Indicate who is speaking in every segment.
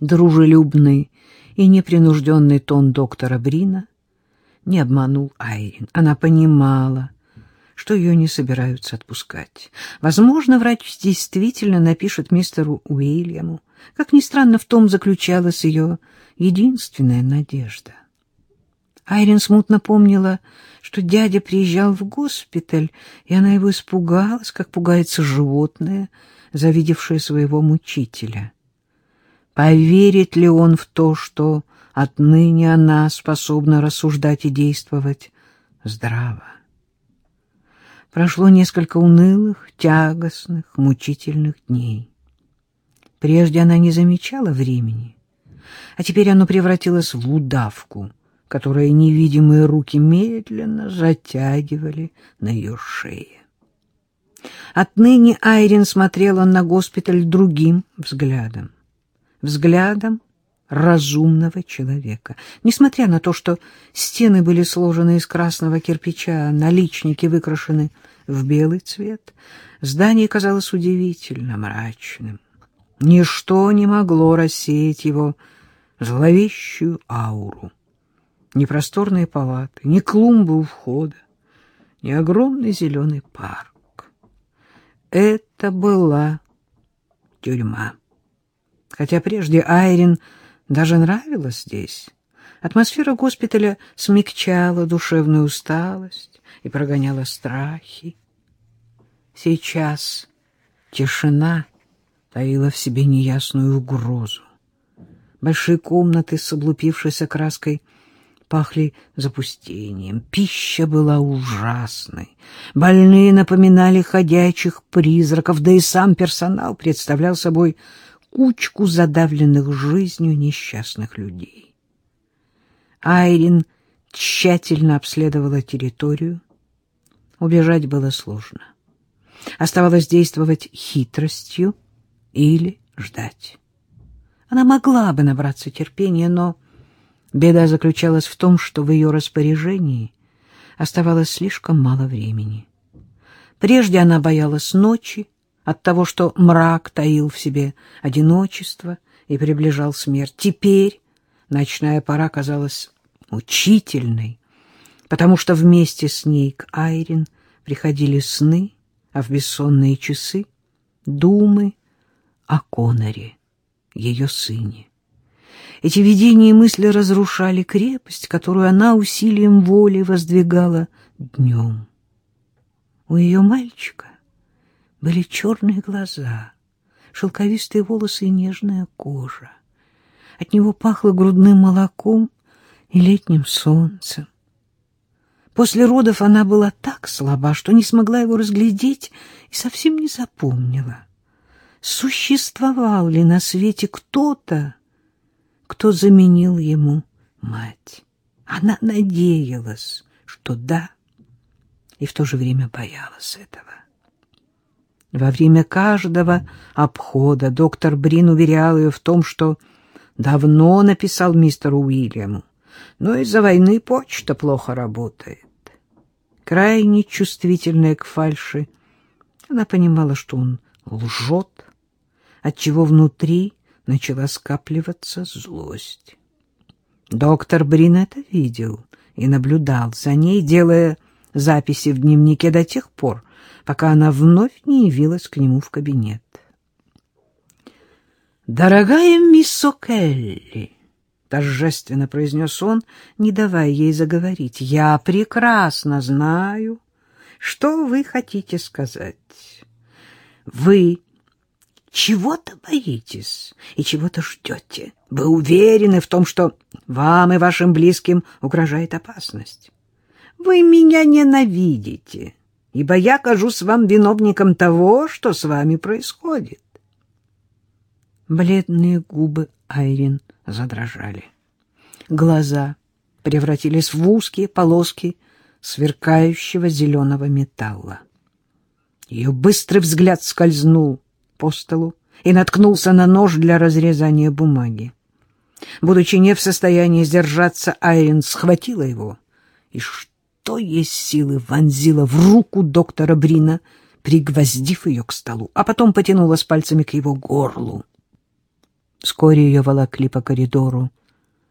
Speaker 1: Дружелюбный и непринужденный тон доктора Брина не обманул Айрин. Она понимала, что ее не собираются отпускать. Возможно, врач действительно напишет мистеру Уильяму. Как ни странно, в том заключалась ее единственная надежда. Айрин смутно помнила, что дядя приезжал в госпиталь, и она его испугалась, как пугается животное, завидевшее своего мучителя. Поверит ли он в то, что отныне она способна рассуждать и действовать здраво? Прошло несколько унылых, тягостных, мучительных дней. Прежде она не замечала времени, а теперь оно превратилось в удавку, которую невидимые руки медленно затягивали на ее шее. Отныне Айрин смотрела на госпиталь другим взглядом. Взглядом разумного человека. Несмотря на то, что стены были сложены из красного кирпича, наличники выкрашены в белый цвет, здание казалось удивительно мрачным. Ничто не могло рассеять его зловещую ауру. Ни просторные палаты, ни клумбы у входа, ни огромный зеленый парк. Это была тюрьма. Хотя прежде Айрин даже нравилась здесь. Атмосфера госпиталя смягчала душевную усталость и прогоняла страхи. Сейчас тишина таила в себе неясную угрозу. Большие комнаты с облупившейся краской пахли запустением. Пища была ужасной. Больные напоминали ходячих призраков, да и сам персонал представлял собой кучку задавленных жизнью несчастных людей. Айрин тщательно обследовала территорию. Убежать было сложно. Оставалось действовать хитростью или ждать. Она могла бы набраться терпения, но беда заключалась в том, что в ее распоряжении оставалось слишком мало времени. Прежде она боялась ночи, от того, что мрак таил в себе одиночество и приближал смерть. Теперь ночная пора казалась мучительной, потому что вместе с ней к Айрин приходили сны, а в бессонные часы — думы о Коноре, ее сыне. Эти видения и мысли разрушали крепость, которую она усилием воли воздвигала днем. У ее мальчика были черные глаза, шелковистые волосы и нежная кожа. От него пахло грудным молоком и летним солнцем. После родов она была так слаба, что не смогла его разглядеть и совсем не запомнила. Существовал ли на свете кто-то, кто заменил ему мать? Она надеялась, что да, и в то же время боялась этого. Во время каждого обхода доктор Брин уверял ее в том, что давно написал мистеру Уильяму, но из-за войны почта плохо работает. Крайне чувствительная к фальши, она понимала, что он лжет, отчего внутри начала скапливаться злость. Доктор Брин это видел и наблюдал за ней, делая записи в дневнике до тех пор, пока она вновь не явилась к нему в кабинет. «Дорогая мисс О'Келли», — торжественно произнес он, не давая ей заговорить, — «я прекрасно знаю, что вы хотите сказать. Вы чего-то боитесь и чего-то ждете. Вы уверены в том, что вам и вашим близким угрожает опасность. Вы меня ненавидите» ибо я кажусь вам виновником того, что с вами происходит. Бледные губы Айрин задрожали. Глаза превратились в узкие полоски сверкающего зеленого металла. Ее быстрый взгляд скользнул по столу и наткнулся на нож для разрезания бумаги. Будучи не в состоянии сдержаться, Айрин схватила его и что есть силы вонзила в руку доктора Брина, пригвоздив ее к столу, а потом потянула с пальцами к его горлу. Вскоре ее волокли по коридору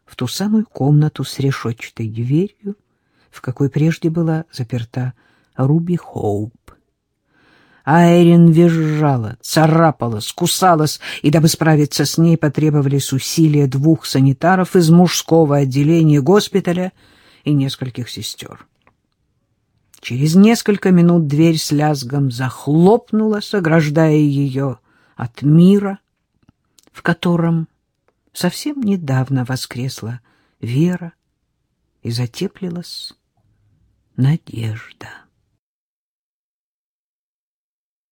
Speaker 1: в ту самую комнату с решетчатой дверью, в какой прежде была заперта Руби Хоуп. Айрин визжала, царапалась, кусалась, и, дабы справиться с ней, потребовались усилия двух санитаров из мужского отделения госпиталя и нескольких сестер. Через несколько минут дверь с лязгом захлопнулась, ограждая ее от мира, в котором совсем недавно воскресла вера и затеплилась надежда.